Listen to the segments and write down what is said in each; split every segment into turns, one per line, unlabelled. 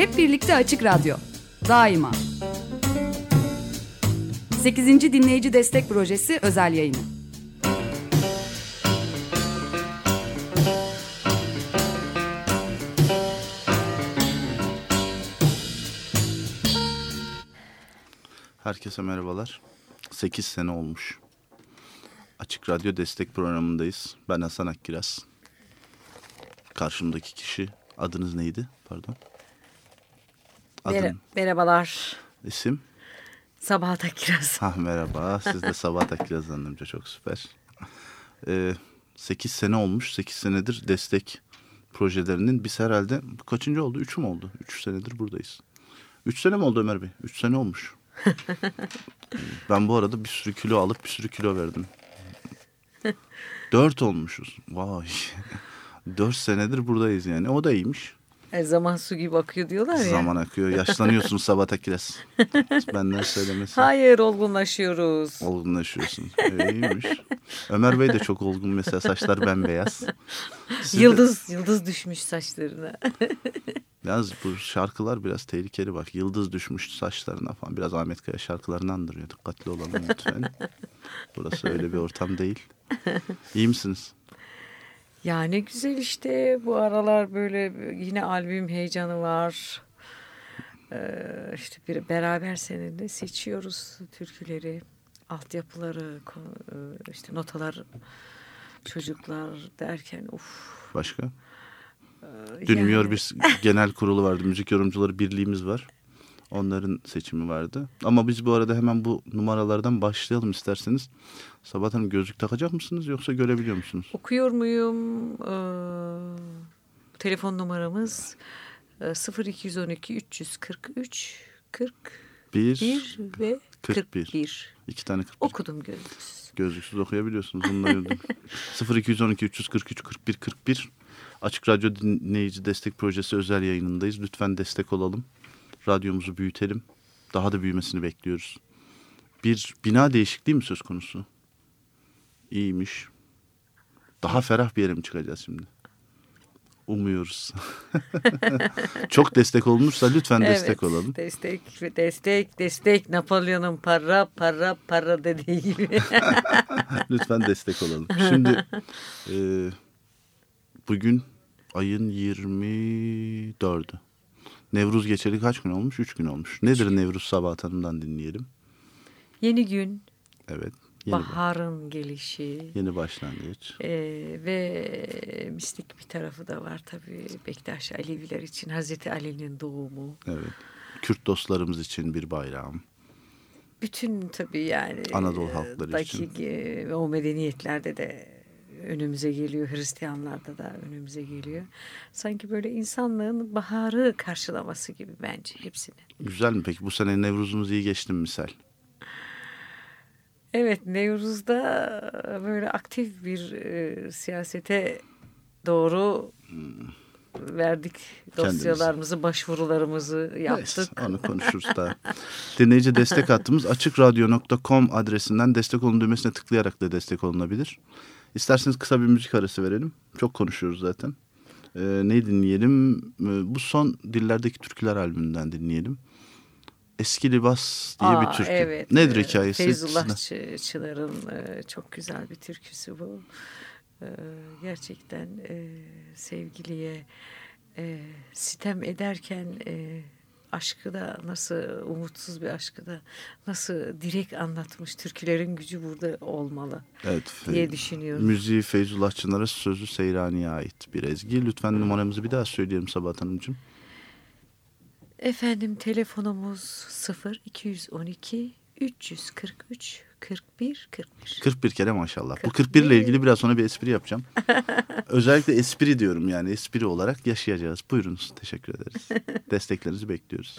Hep birlikte Açık Radyo. Daima. 8. Dinleyici Destek Projesi özel yayını.
Herkese merhabalar. 8 sene olmuş. Açık Radyo Destek Programı'ndayız. Ben Hasan Akkiraz. Karşımdaki kişi adınız neydi? Pardon.
Mer
Adın,
merhabalar.
isim?
Sabahat Akkiraz.
Ha merhaba. Siz de Sabahat Akkiraz Hanımca çok süper. Ee, 8 sene olmuş. 8 senedir destek projelerinin biz herhalde kaçıncı oldu? 3 mü oldu? 3 senedir buradayız. 3 sene mi oldu Ömer Bey? 3 sene olmuş. ben bu arada bir sürü kilo alıp bir sürü kilo verdim. 4 olmuşuz. Vay. 4 senedir buradayız yani. O da iyiymiş.
E, zaman su gibi akıyor diyorlar ya.
Zaman akıyor. Yaşlanıyorsun Sabahat Akkiraz. Benden söylemesi.
Hayır olgunlaşıyoruz.
Olgunlaşıyorsun. Ee, iyiymiş. Ömer Bey de çok olgun mesela saçlar bembeyaz. Siz de-
Yıldız yıldız düşmüş saçlarına.
Yalnız bu şarkılar biraz tehlikeli bak. Yıldız düşmüş saçlarına falan. Biraz Ahmet Kaya şarkılarını andırıyor. Dikkatli olalım lütfen. Burası öyle bir ortam değil. İyi misiniz?
Ya ne güzel işte bu aralar böyle yine albüm heyecanı var. Ee, işte bir beraber seninle seçiyoruz türküleri, altyapıları, e, işte notalar, çocuklar derken uf.
Başka?
e,
Dünmüyor
yani-
bir genel kurulu vardı. Müzik Yorumcuları Birliğimiz var. Onların seçimi vardı. Ama biz bu arada hemen bu numaralardan başlayalım isterseniz. Sabah Hanım gözlük takacak mısınız yoksa görebiliyor musunuz?
Okuyor muyum? Ee, telefon numaramız e, 0212 343 41
Bir,
ve
41.
41.
iki tane 41.
Okudum gözlüksüz.
Gözlüksüz okuyabiliyorsunuz. Bunu da yollayayım. 0212 343 41 41 Açık Radyo Dinleyici Destek Projesi özel yayınındayız. Lütfen destek olalım. Radyomuzu büyütelim. Daha da büyümesini bekliyoruz. Bir bina değişikliği mi söz konusu? İyiymiş. Daha ferah bir yere mi çıkacağız şimdi? Umuyoruz. Çok destek olunursa lütfen destek
Evet,
olalım.
Destek, destek, destek. Napolyon'un para, para, para dediği gibi.
Lütfen destek olalım. Şimdi e, bugün ayın 24'ü. Nevruz geçeli kaç gün olmuş? Üç gün olmuş. Nedir Nevruz Sabahat Hanım'dan dinleyelim.
Yeni gün,
Evet. Yeni, ba-
baharın gelişi.
yeni başlangıç.
Ee, ve mistik bir tarafı da var tabii Bektaş Aleviler için Hazreti Ali'nin doğumu.
Evet. Kürt dostlarımız için bir bayram.
Bütün tabii yani
Anadolu halkları
daki,
için.
e, o medeniyetlerde de önümüze geliyor. Hristiyanlarda da önümüze geliyor. Sanki böyle insanlığın baharı karşılaması gibi bence hepsini.
Güzel mi peki? Bu sene Nevruz'umuz iyi geçti mi misal?
Evet Nevruz'da böyle aktif bir e, siyasete doğru verdik dosyalarımızı, başvurularımızı yaptık.
Neyse, onu konuşuruz daha. Dinleyici destek hattımız açıkradyo.com adresinden destek olun düğmesine tıklayarak da destek olunabilir. İsterseniz kısa bir müzik arası verelim. Çok konuşuyoruz zaten. Ee, ne dinleyelim? Ee, bu son Dillerdeki Türküler albümünden dinleyelim. Eski Libas diye
Aa,
bir türkü.
Evet,
Nedir
e,
hikayesi?
Feyzullah Çı- Çınar'ın e, çok güzel bir türküsü bu. E, Gerçekten e, sevgiliye e, sitem ederken e, aşkı da nasıl umutsuz bir aşkı da nasıl direkt anlatmış. Türkülerin gücü burada olmalı
Evet,
diye düşünüyorum.
Müziği Feyzullah Çınar'a sözü Seyrani'ye ait bir ezgi. Lütfen numaramızı bir daha söyleyelim Sabahat Hanımcığım.
Efendim telefonumuz 0 212 343 41 41.
41 kere maşallah. Bu
41.
41 ile ilgili biraz sonra bir espri yapacağım. Özellikle espri diyorum yani espri olarak yaşayacağız. Buyurunuz teşekkür ederiz. Desteklerinizi bekliyoruz.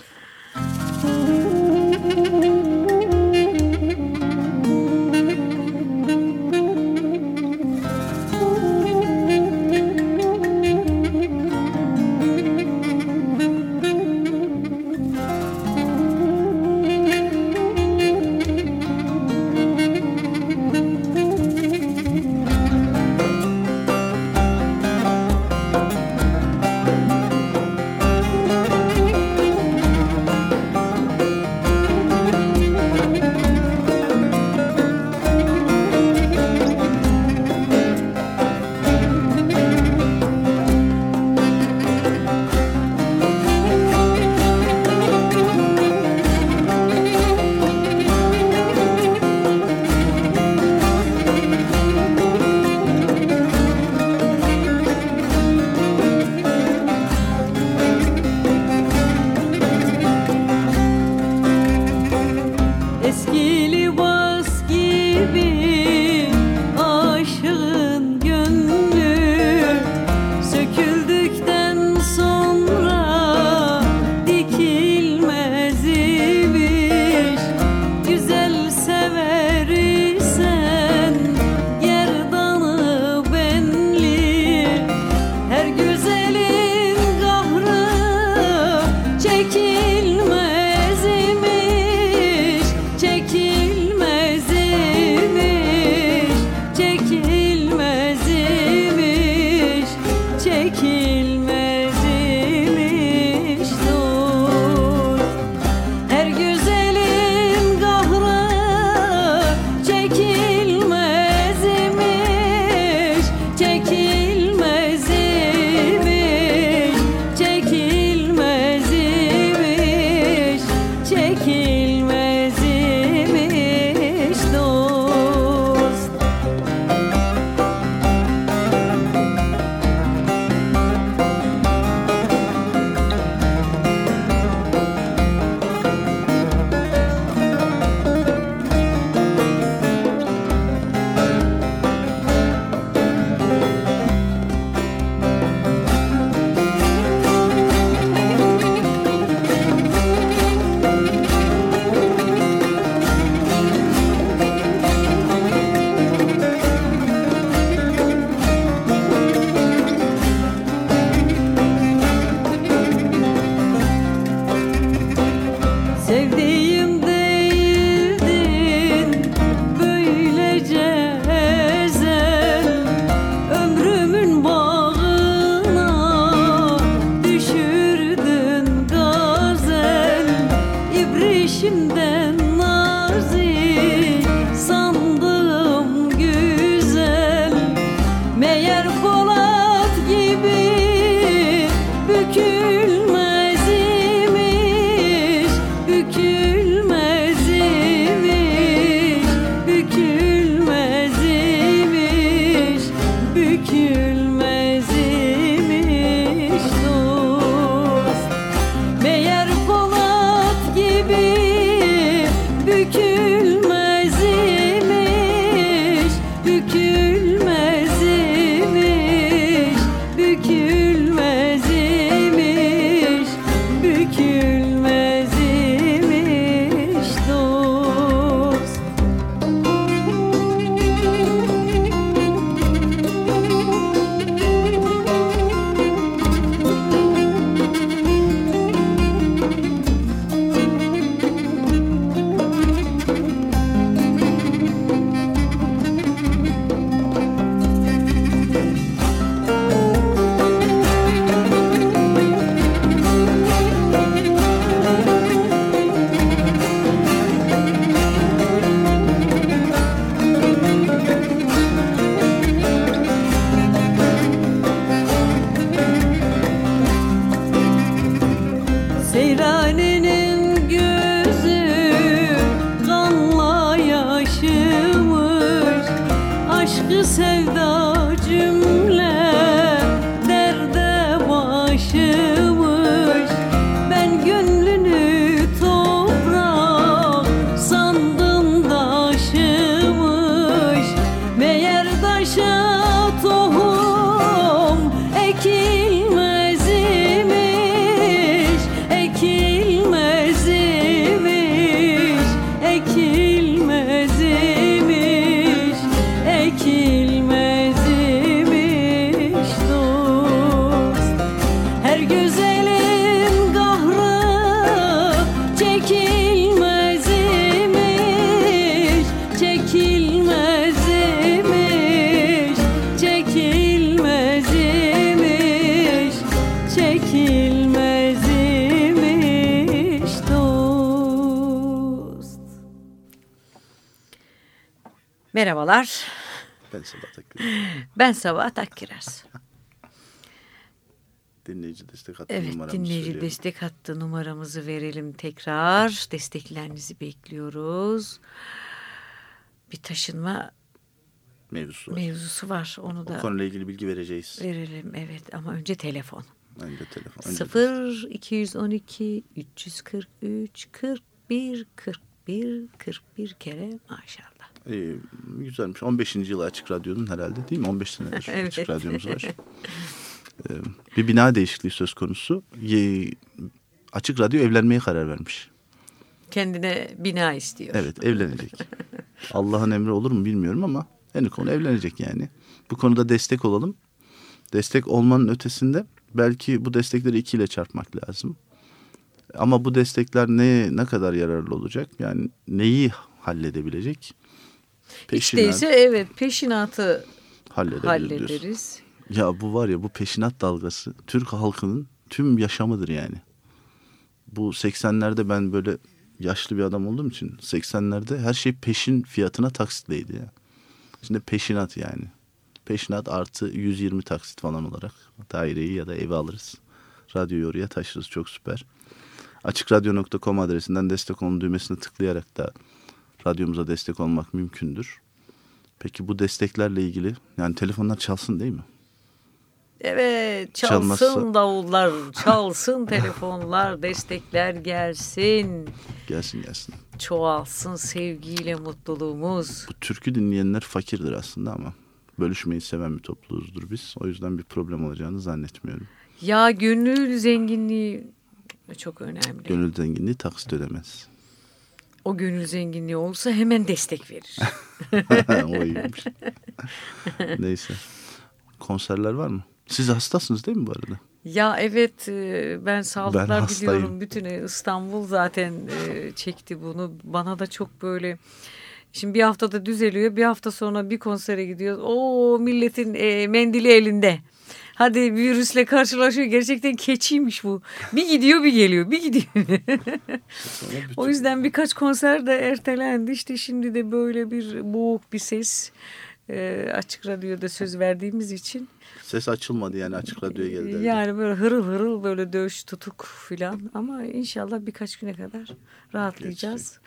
gül
Merhabalar.
Ben Sabah Akgüler.
Ben Sabah Akkiraz.
Dinleyici destek hattı
Evet
numaramızı
dinleyici
söyleyelim.
destek hattı numaramızı verelim tekrar. Desteklerinizi bekliyoruz. Bir taşınma
Mevzusu var.
mevzusu var. Onu
O
da
konuyla ilgili bilgi vereceğiz.
verelim. Evet ama önce telefon.
Önce telefon. Önce
0 212 343 41 41 41 kere maşallah.
Ee, güzelmiş. 15. yılı Açık Radyo'nun herhalde değil mi? 15 senedir
Evet.
Açık Radyomuz var. Ee, bir bina değişikliği söz konusu. Ye- Açık Radyo evlenmeye karar vermiş.
Kendine bina istiyor.
Evet evlenecek. Allah'ın emri olur mu bilmiyorum ama en konu evlenecek yani. Bu konuda destek olalım. Destek olmanın ötesinde belki bu destekleri ikiyle çarpmak lazım. Ama bu destekler ne ne kadar yararlı olacak? Yani neyi halledebilecek? Peşinat
değilse evet peşinatı
diyorsun.
hallederiz.
Ya bu var ya bu peşinat dalgası Türk halkının tüm yaşamıdır yani. Bu 80'lerde ben böyle yaşlı bir adam olduğum için 80'lerde her şey peşin fiyatına taksitleydi ya. Şimdi peşinat yani. Peşinat artı 120 taksit falan olarak daireyi ya da evi alırız. Radyoyu oraya taşırız çok süper. Açıkradyo.com adresinden destek olun düğmesine tıklayarak da radyomuza destek olmak mümkündür. Peki bu desteklerle ilgili yani telefonlar çalsın değil mi?
Evet çalsın
Çalmazsa-
davullar, çalsın telefonlar, destekler gelsin.
Gelsin gelsin.
Çoğalsın sevgiyle mutluluğumuz.
Bu türkü dinleyenler fakirdir aslında ama bölüşmeyi seven bir topluluğuzdur biz. O yüzden bir problem olacağını zannetmiyorum.
Ya gönül zenginliği çok önemli.
Gönül zenginliği taksit ödemez.
O gönül zenginliği olsa hemen destek verir.
o iyiymiş. Neyse. Konserler var mı? Siz hastasınız değil mi bu arada?
Ya evet e, ben sağlıklar
Ben hastayım.
biliyorum. Bütün İstanbul zaten e, çekti bunu. Bana da çok böyle Şimdi bir haftada düzeliyor. Bir hafta sonra bir konsere gidiyoruz. O milletin e, mendili elinde. Hadi virüsle karşılaşıyor. Gerçekten keçiymiş bu. Bir gidiyor bir geliyor. Bir gidiyor. O yüzden birkaç konser de ertelendi. İşte şimdi de böyle bir boğuk bir ses. e, açık radyoda söz verdiğimiz için.
Ses açılmadı yani açık radyoya geldi.
Yani böyle hırıl hırıl böyle dövüş tutuk filan ama inşallah birkaç güne kadar rahatlayacağız.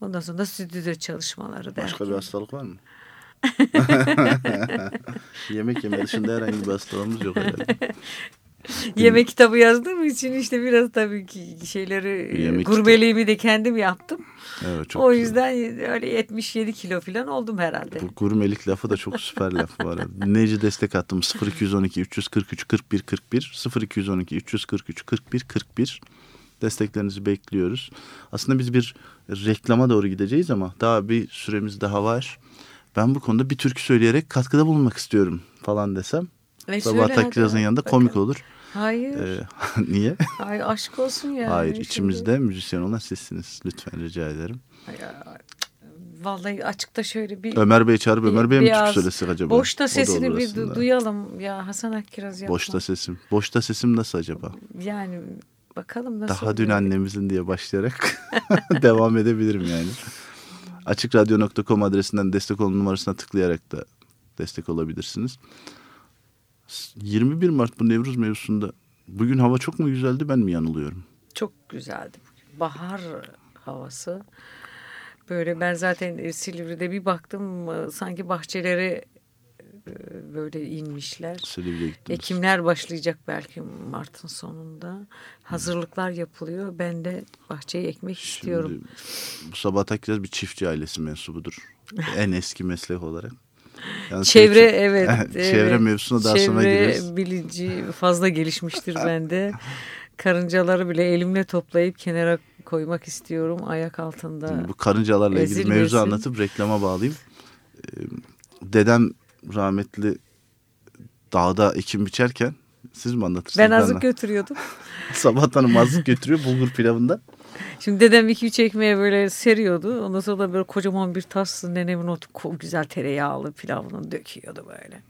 Ondan sonra da stüdyoda çalışmaları
Başka bir
derken.
hastalık var mı? Yemek yeme dışında herhangi bir hastalığımız yok herhalde.
Yemek kitabı yazdığım için işte biraz tabii ki şeyleri
Yemek
gurbeliğimi de kendim yaptım.
Evet, çok
o
güzel.
yüzden öyle 77 kilo falan oldum herhalde.
Bu gurmelik lafı da çok süper laf var. Dinleyici destek attım 0212 343 41 41 0212 343 41 41 desteklerinizi bekliyoruz. Aslında biz bir reklama doğru gideceğiz ama daha bir süremiz daha var. Ben bu konuda bir türkü söyleyerek katkıda bulunmak istiyorum falan desem.
Ve
Sabah Takkiraz'ın yanında
bakalım.
komik olur.
Hayır.
Ee, niye?
Ay aşk olsun ya.
Hayır
Şimdi-
içimizde müzisyen olan sizsiniz. Lütfen rica ederim.
Vallahi açıkta şöyle bir
Ömer Bey çağırıp Ömer Bey mi türkü söylesek acaba?
Boşta sesini bir du- duyalım ya Hasan Akkiraz yapma.
Boşta sesim. Boşta sesim nasıl acaba?
Yani bakalım nasıl
Daha dün annemizin diye başlayarak devam edebilirim yani. Açıkradyo.com adresinden destek olun numarasına tıklayarak da destek olabilirsiniz. 21 Mart bu Nevruz mevzusunda bugün hava çok mu güzeldi ben mi yanılıyorum?
Çok güzeldi. bugün. Bahar havası. Böyle ben zaten e, Silivri'de bir baktım e, sanki bahçelere böyle inmişler. Ekimler başlayacak belki Mart'ın sonunda. Hazırlıklar yapılıyor. Ben de bahçeyi ekmek istiyorum.
Şimdi bu sabah Takkiraz bir çiftçi ailesi mensubudur. en eski meslek olarak. Yani
Çevre
sürekli-
evet.
Çevre
evet.
mevzusuna daha sonra
Çevre
gireriz.
bilinci fazla gelişmiştir bende. Karıncaları bile elimle toplayıp kenara koymak istiyorum ayak altında.
Bu karıncalarla ilgili
Ezilmesin.
mevzu anlatıp reklama bağlayayım. Dedem rahmetli dağda ekim biçerken siz mi anlatırsınız?
Ben azık götürüyordum.
Sabahtan azık götürüyor bulgur pilavından.
Şimdi dedem iki üç ekmeğe böyle seriyordu. Ondan sonra da böyle kocaman bir tas nenemin o güzel tereyağlı pilavını döküyordu böyle.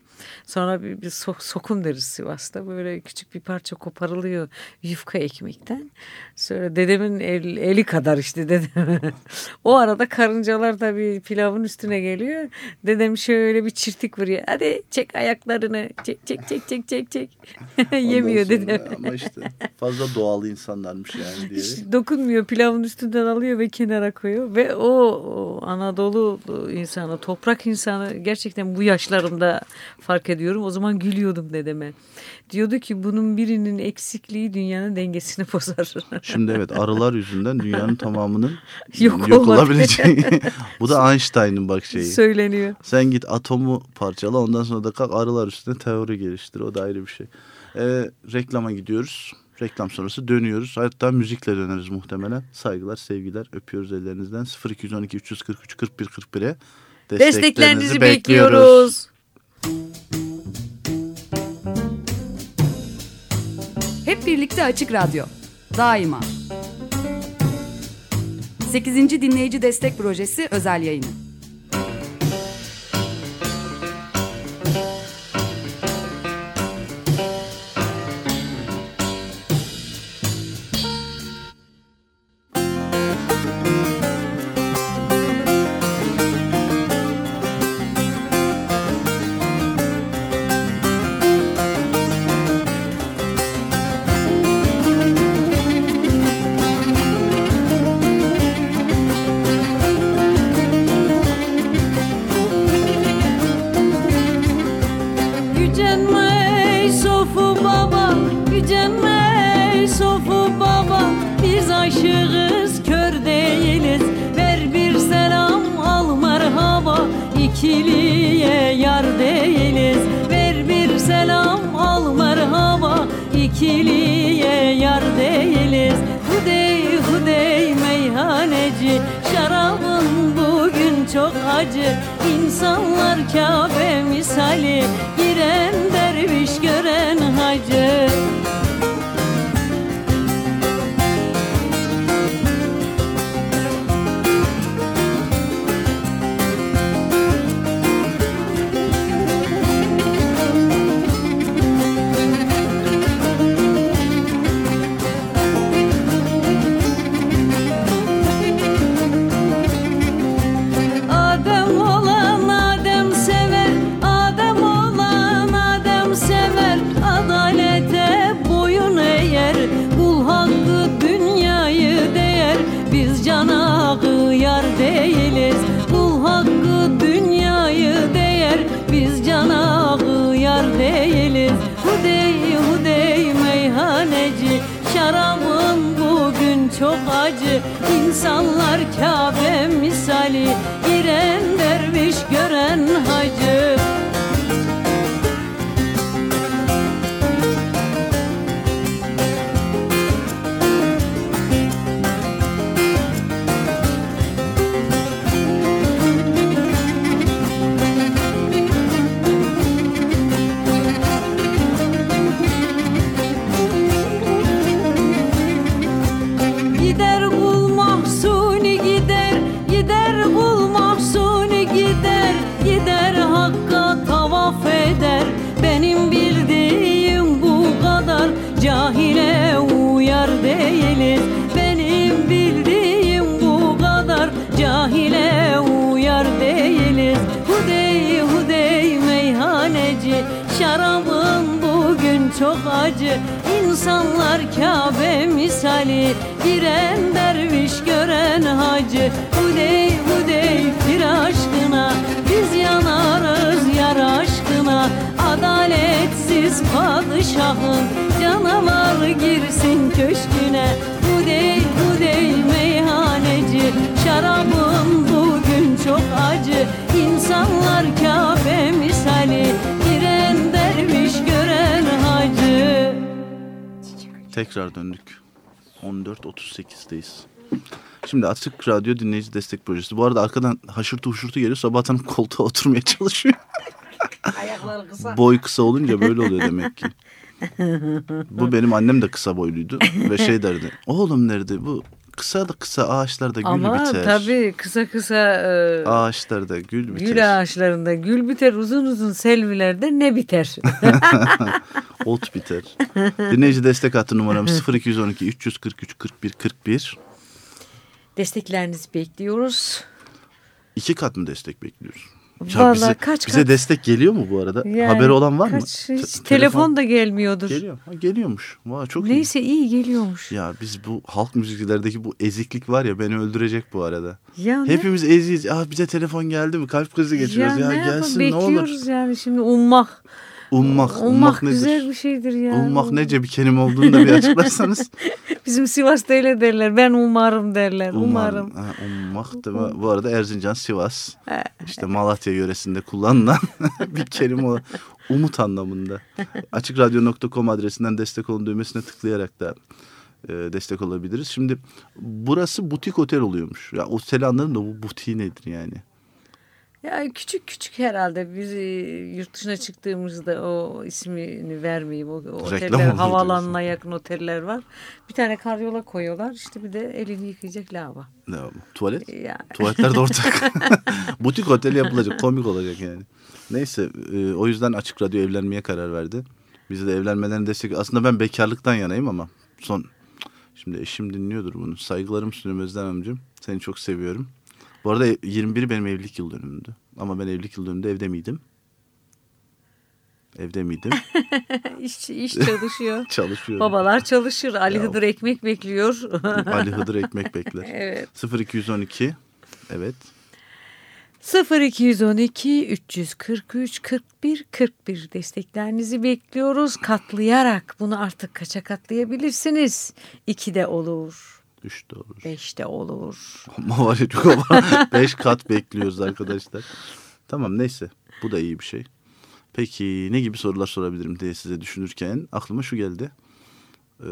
Sonra bir, bir so sokum deriz Sivas'ta. Böyle küçük bir parça koparılıyor yufka ekmekten. Sonra dedemin el, eli kadar işte dedem. o arada karıncalar tabii pilavın üstüne geliyor. Dedem şöyle bir çirtik vuruyor. Hadi çek ayaklarını. Çek çek çek çek çek çek. Yemiyor dedem.
Ama işte fazla doğal insanlarmış yani diye.
Hiç dokunmuyor pilavın üstünden alıyor ve kenara koyuyor ve o, o Anadolu insanı toprak insanı gerçekten bu yaşlarımda fark ediyorum o zaman gülüyordum dedeme diyordu ki bunun birinin eksikliği dünyanın dengesini bozar
Şimdi evet arılar yüzünden dünyanın tamamının
Yok
yok, olabileceği. Bu da Einstein'ın bak şeyi.
söyleniyor.
Sen git atomu parçala ondan sonra da kalk arılar üstüne teori geliştir. O da ayrı bir şey. Ee, reklama gidiyoruz. Reklam sonrası dönüyoruz. Hatta müzikle döneriz muhtemelen. Saygılar, sevgiler. Öpüyoruz ellerinizden. 0212 343 41 41'e
Desteklerinizi bekliyoruz.
Hep birlikte Açık Radyo. Daima. 8. Dinleyici Destek Projesi özel yayını.
Tekrar döndük. 14.38'deyiz. Şimdi Açık Radyo Dinleyici Destek Projesi. Bu arada arkadan haşırtı huşurtu geliyor. Sabah Hanım koltuğa oturmaya çalışıyor.
Ayakları kısa.
Boy kısa olunca böyle oluyor demek ki. Bu benim annem de kısa boyluydu. Ve şey derdi. Oğlum derdi bu kısa da kısa ağaçlarda gül
Ama
biter.
tabii kısa kısa e,
Ağaçlarda gül biter.
gül ağaçlarında gül biter uzun uzun selvilerde ne biter?
Ot biter. Dinleyici destek hattı numaramız 0212 343 41 41.
Desteklerinizi bekliyoruz.
İki kat mı destek bekliyoruz?
Vallahi
bize,
kaç
bize
kat?
destek geliyor mu bu arada?
Yani
Haberi olan var mı?
kaç-
Te-
hiç telefon da gelmiyordur.
Geliyor. Ha, geliyormuş. Vay, çok iyi.
Neyse iyi geliyormuş.
Ya biz bu halk müziklerdeki bu eziklik var ya beni öldürecek bu arada.
Ya ne-
Hepimiz eziyiz. Ah bize telefon geldi mi? Kalp krizi geçiriyoruz. Ya,
ne yapalım,
gelsin ne olur.
bekliyoruz yani şimdi ummak.
Ummak.
Ummak,
Ummak nedir?
güzel bir şeydir yani.
Ummak nece bir kelime olduğunu da bir açıklarsanız.
Bizim Sivas'ta öyle derler. Ben umarım derler. Umarım.
Umarım. Ha, ummak da bu- bu arada Erzincan, Sivas, işte Malatya yöresinde kullanılan bir kelime o. Umut anlamında. Açıkradyo.com adresinden destek olun düğmesine tıklayarak da e, destek olabiliriz. Şimdi burası butik otel oluyormuş. Ya oteli anladım da bu butiği nedir yani?
Ya küçük küçük herhalde biz e, yurt dışına çıktığımızda o ismini vermeyeyim. O, oteller havalanına yakın oteller var. Bir tane karyola koyuyorlar. İşte bir de elini yıkayacak lava.
Ne? Tuvalet?
Yani.
Tuvaletler de ortak. Butik otel yapılacak. Komik olacak yani. Neyse e, o yüzden Açık Radyo evlenmeye karar verdi. Biz de evlenmelerini destek... Aslında ben bekarlıktan yanayım ama son... Şimdi eşim dinliyordur bunu. Saygılarım Özlem amcım. Seni çok seviyorum. Bu arada 21'i benim evlilik yıl dönümümdü. Ama ben evlilik yıl dönümünde evde miydim? Evde miydim?
İş, iş çalışıyor.
Çalışıyorum.
Babalar çalışır. Ali
Ya.
Hıdır ekmek bekliyor.
Ali Hıdır ekmek bekler.
evet.
0212 Evet.
0212 343 41 41 desteklerinizi bekliyoruz. Katlayarak bunu artık kaça katlayabilirsiniz? 2 de olur.
3 de olur.
5 de olur.
Ama var ya çok ama 5 kat bekliyoruz arkadaşlar. Tamam neyse bu da iyi bir şey. Peki ne gibi sorular sorabilirim diye size düşünürken aklıma şu geldi. Ee,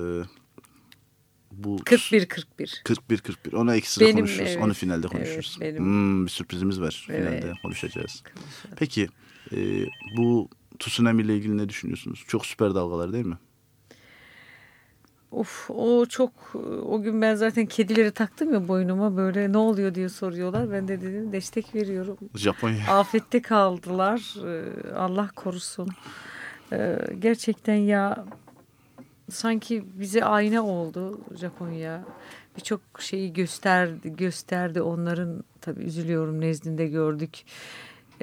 bu
41 41.
41 41 ona iki sıra
Benim,
konuşuruz.
evet,
Onu finalde
evet,
konuşuruz.
benim.
Hmm, bir sürprizimiz var.
Evet.
Finalde konuşacağız. Peki e, bu tsunami ile ilgili ne düşünüyorsunuz? Çok süper dalgalar değil mi?
Of o çok o gün ben zaten kedileri taktım ya boynuma böyle ne oluyor diye soruyorlar. Ben de dedim destek veriyorum.
Japonya.
Afette kaldılar. Ee, Allah korusun. Ee, gerçekten ya sanki bize ayna oldu Japonya. Birçok şeyi gösterdi, gösterdi. Onların tabii üzülüyorum nezdinde gördük.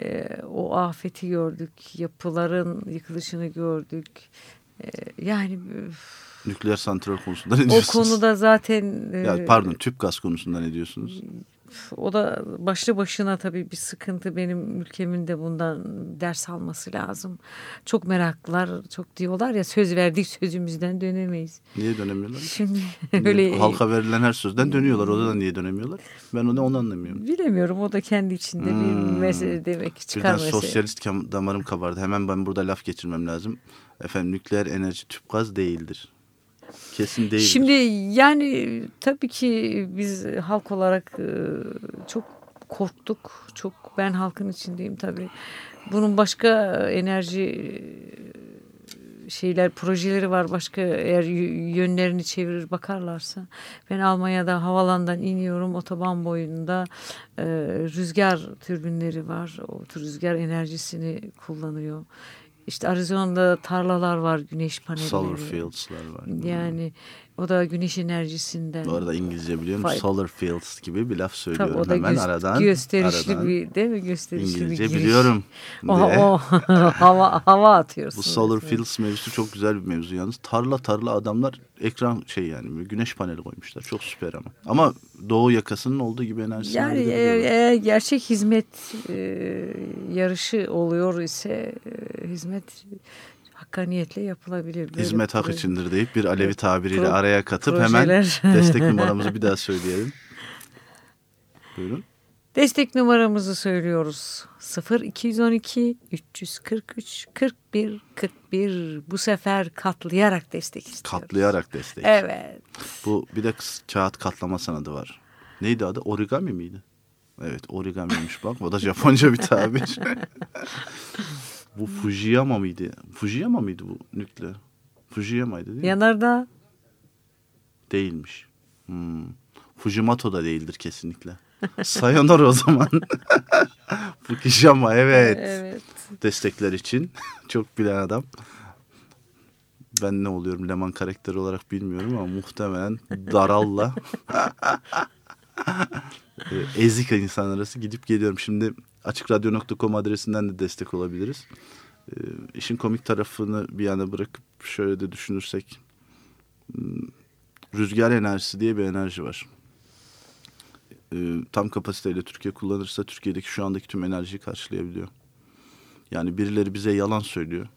Ee, o afeti gördük. Yapıların yıkılışını gördük. Yani
Nükleer santral konusunda ne
o
diyorsunuz?
konuda zaten
Ya,
e,
pardon tüp gaz konusunda ne diyorsunuz?
o da başlı başına tabii bir sıkıntı. Benim ülkemin de bundan ders alması lazım. Çok meraklılar, çok diyorlar ya söz verdik sözümüzden dönemeyiz.
Niye dönemiyorlar?
Şimdi öyle
Halka verilen her sözden dönüyorlar. Orada da niye dönemiyorlar? Ben onu, onu anlamıyorum.
bilemiyorum. O da kendi içinde bir
Hmm.
mesele demek ki çıkar
Birden
mesele.
sosyalist damarım kabardı. Hemen ben burada laf geçirmem lazım. Efendim nükleer enerji tüp gaz değildir. Kesin değildir.
Şimdi yani tabii ki biz halk olarak e, çok korktuk. Çok ben halkın içindeyim tabii. Bunun başka enerji e, şeyler projeleri var başka eğer yönlerini çevirir bakarlarsa ben Almanya'da havalandan iniyorum otoban boyunda e, rüzgar türbinleri var o rüzgar enerjisini kullanıyor işte Arizona'da tarlalar var güneş panelleri
Solar fields'lar var.
yani o da güneş enerjisinden.
Bu arada İngilizce biliyorum.
Fay-
Solar fields gibi bir laf söylüyorum.
Tabii o da
Hemen
göz-
aradan.
gösterişli
aradan.
bir değil mi? Gösterişli
İngilizce
bir giriş.
biliyorum.
O,
diye.
o hava hava atıyorsun.
Bu Solar
resmen.
Fields mevzusu çok güzel bir mevzu yalnız. Tarla tarla adamlar ekran şey yani güneş paneli koymuşlar. Çok süper ama. Ama doğu yakasının olduğu gibi enerjisini
Yani eğer, eğer gerçek hizmet e, yarışı oluyor ise e, hizmet hakkaniyetle yapılabilir. Böyle
Hizmet hak
proje-
içindir deyip bir Alevi tabiriyle
Pro-
araya katıp
projeler.
hemen destek numaramızı bir daha söyleyelim. Buyurun.
Destek numaramızı söylüyoruz. 0 212 343 41 41 bu sefer katlayarak destek istiyoruz.
Katlayarak destek.
Evet.
Bu bir de kağıt katlama sanadı var. Neydi adı? Origami miydi? Evet origamiymiş bak. O da Japonca bir tabir. bu Fujiyama mıydı? Fujiyama mıydı bu nükleer? Fujiyama'ydı değil mi?
Yanardağ
Değilmiş. Hmm. Fujimoto da değildir kesinlikle. Sayonara o zaman. Fukuyama evet.
Evet.
Destekler için. Çok bilen adam. Ben ne oluyorum Leman karakteri olarak bilmiyorum ama muhtemelen Daral'la e, ezik insan arası gidip geliyorum. Şimdi açıkradyo.com adresinden de destek olabiliriz. E, işin komik tarafını bir yana bırakıp şöyle de düşünürsek hmm, rüzgar enerjisi diye bir enerji var. E, tam kapasiteyle Türkiye kullanırsa Türkiye'deki şu andaki tüm enerjiyi karşılayabiliyor. Yani birileri bize yalan söylüyor.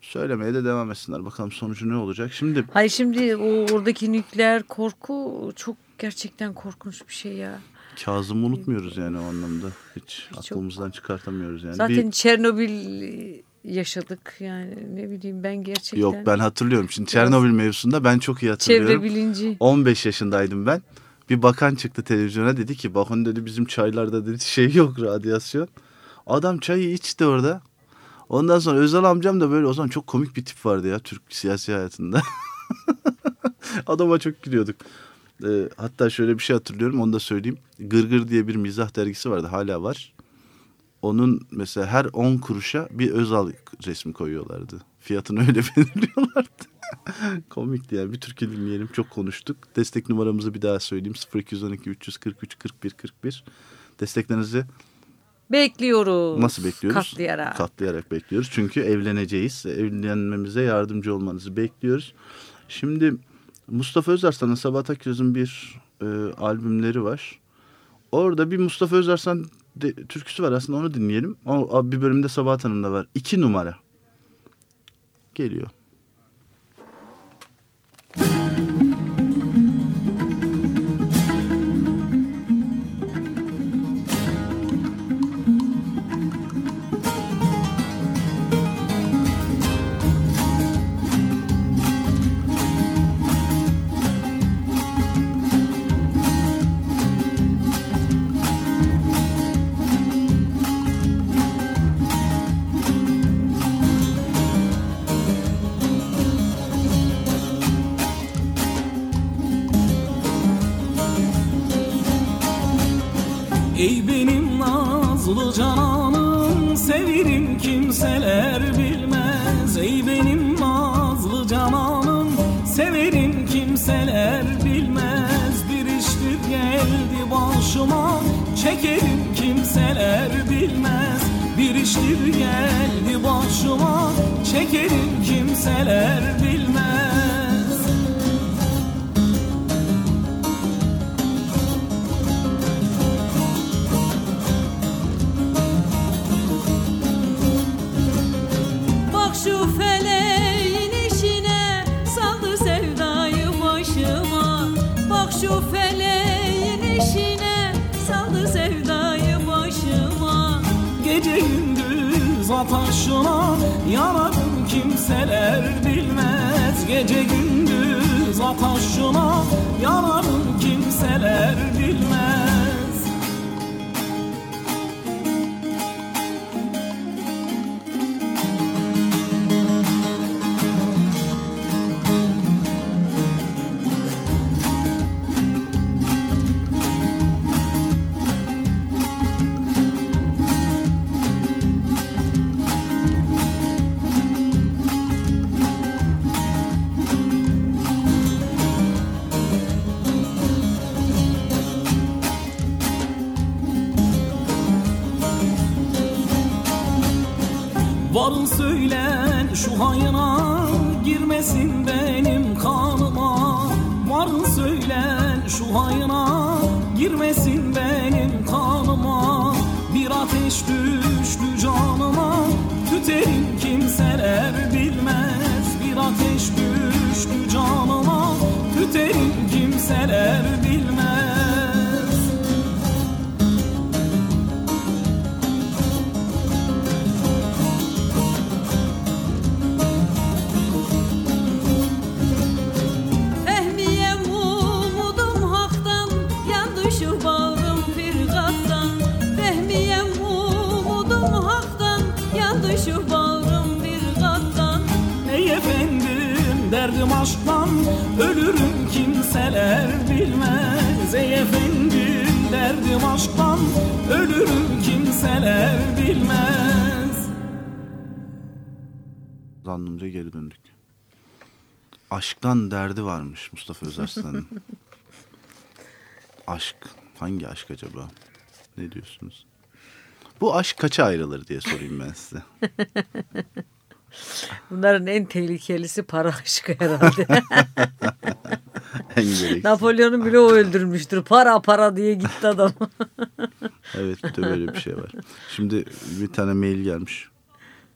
Söylemeye de devam etsinler. Bakalım sonucu ne olacak. Şimdi
Hayır şimdi o oradaki nükleer korku çok gerçekten korkunç bir şey ya.
Kazım'ı unutmuyoruz yani o anlamda. Hiç
Hiç
aklımızdan çıkartamıyoruz yani.
Zaten
Bir-
Çernobil yaşadık yani ne bileyim ben gerçekten.
Yok ben hatırlıyorum. Şimdi Çernobil mevzusunda ben çok iyi hatırlıyorum.
Çevre bilinci.
15 yaşındaydım ben. Bir bakan çıktı televizyona dedi ki bakın dedi bizim çaylarda dedi şey yok radyasyon. Adam çayı içti orada. Ondan sonra Özal amcam da böyle o zaman çok komik bir tip vardı ya Türk siyasi hayatında. Adama çok gülüyorduk. Ee, hatta şöyle bir şey hatırlıyorum onu da söyleyeyim. Gırgır diye bir mizah dergisi vardı hala var. Onun mesela her 10 kuruşa bir Özal resmi koyuyorlardı. Fiyatını öyle belirliyorlardı. Komikti yani. Bir türkü dinleyelim. Çok konuştuk. Destek numaramızı bir daha söyleyeyim. 0212 343 41 41. Desteklerinizi
Bekliyoruz.
nasıl bekliyoruz?
Katlayarak.
Katlayarak bekliyoruz. Çünkü evleneceğiz. Evlenmemize yardımcı olmanızı bekliyoruz. Şimdi Mustafa Özarslan'ın Sabahat Akgöz'ün bir e, albümleri var. Orada bir Mustafa Özarslan de, türküsü var aslında onu dinleyelim. O, bir bölümde Sabahat Hanım'da var. İki numara. Geliyor.
Ey benim nazlı cananım Severim kimseler bilmez. Ey benim nazlı cananım Severim kimseler bilmez. Bir iştir geldi başıma Çekerim kimseler bilmez. Bir iştir geldi başıma Çekerim kimseler bilmez ataşına yanarım kimseler bilmez. Gece gündüz ataşına yanarım kimseler bilmez şu hayına girmesin Ey efendim derdim aşktan Ölürüm kimseler bilmez
Zannımca geri döndük. Aşktan derdi varmış Mustafa Özarslan'ın. aşk. Hangi aşk acaba? Ne diyorsunuz? Bu aşk kaça ayrılır diye sorayım ben size.
Bunların en tehlikelisi para aşkı herhalde.
En gereksiz.
Napolyon'u bile o öldürmüştür. Para para diye gitti adam.
Evet bir de böyle bir şey var. Şimdi bir tane mail gelmiş.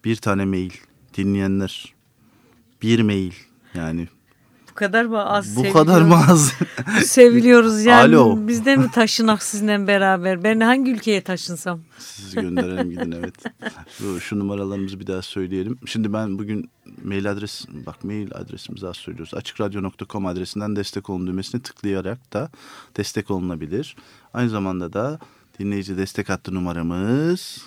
Bir tane mail. Dinleyenler. Bir mail. Yani
kadar mı az
bu kadar mı az?
Seviliyoruz yani.
Alo.
Biz de mi taşınak sizinle beraber? Ben hangi ülkeye taşınsam?
Sizi gönderelim gidin evet. Şu, şu numaralarımızı bir daha söyleyelim. Şimdi ben bugün mail adres bak mail adresimizi az söylüyoruz. Açıkradyo.com adresinden destek olun düğmesine tıklayarak da destek olunabilir. Aynı zamanda da dinleyici destek hattı numaramız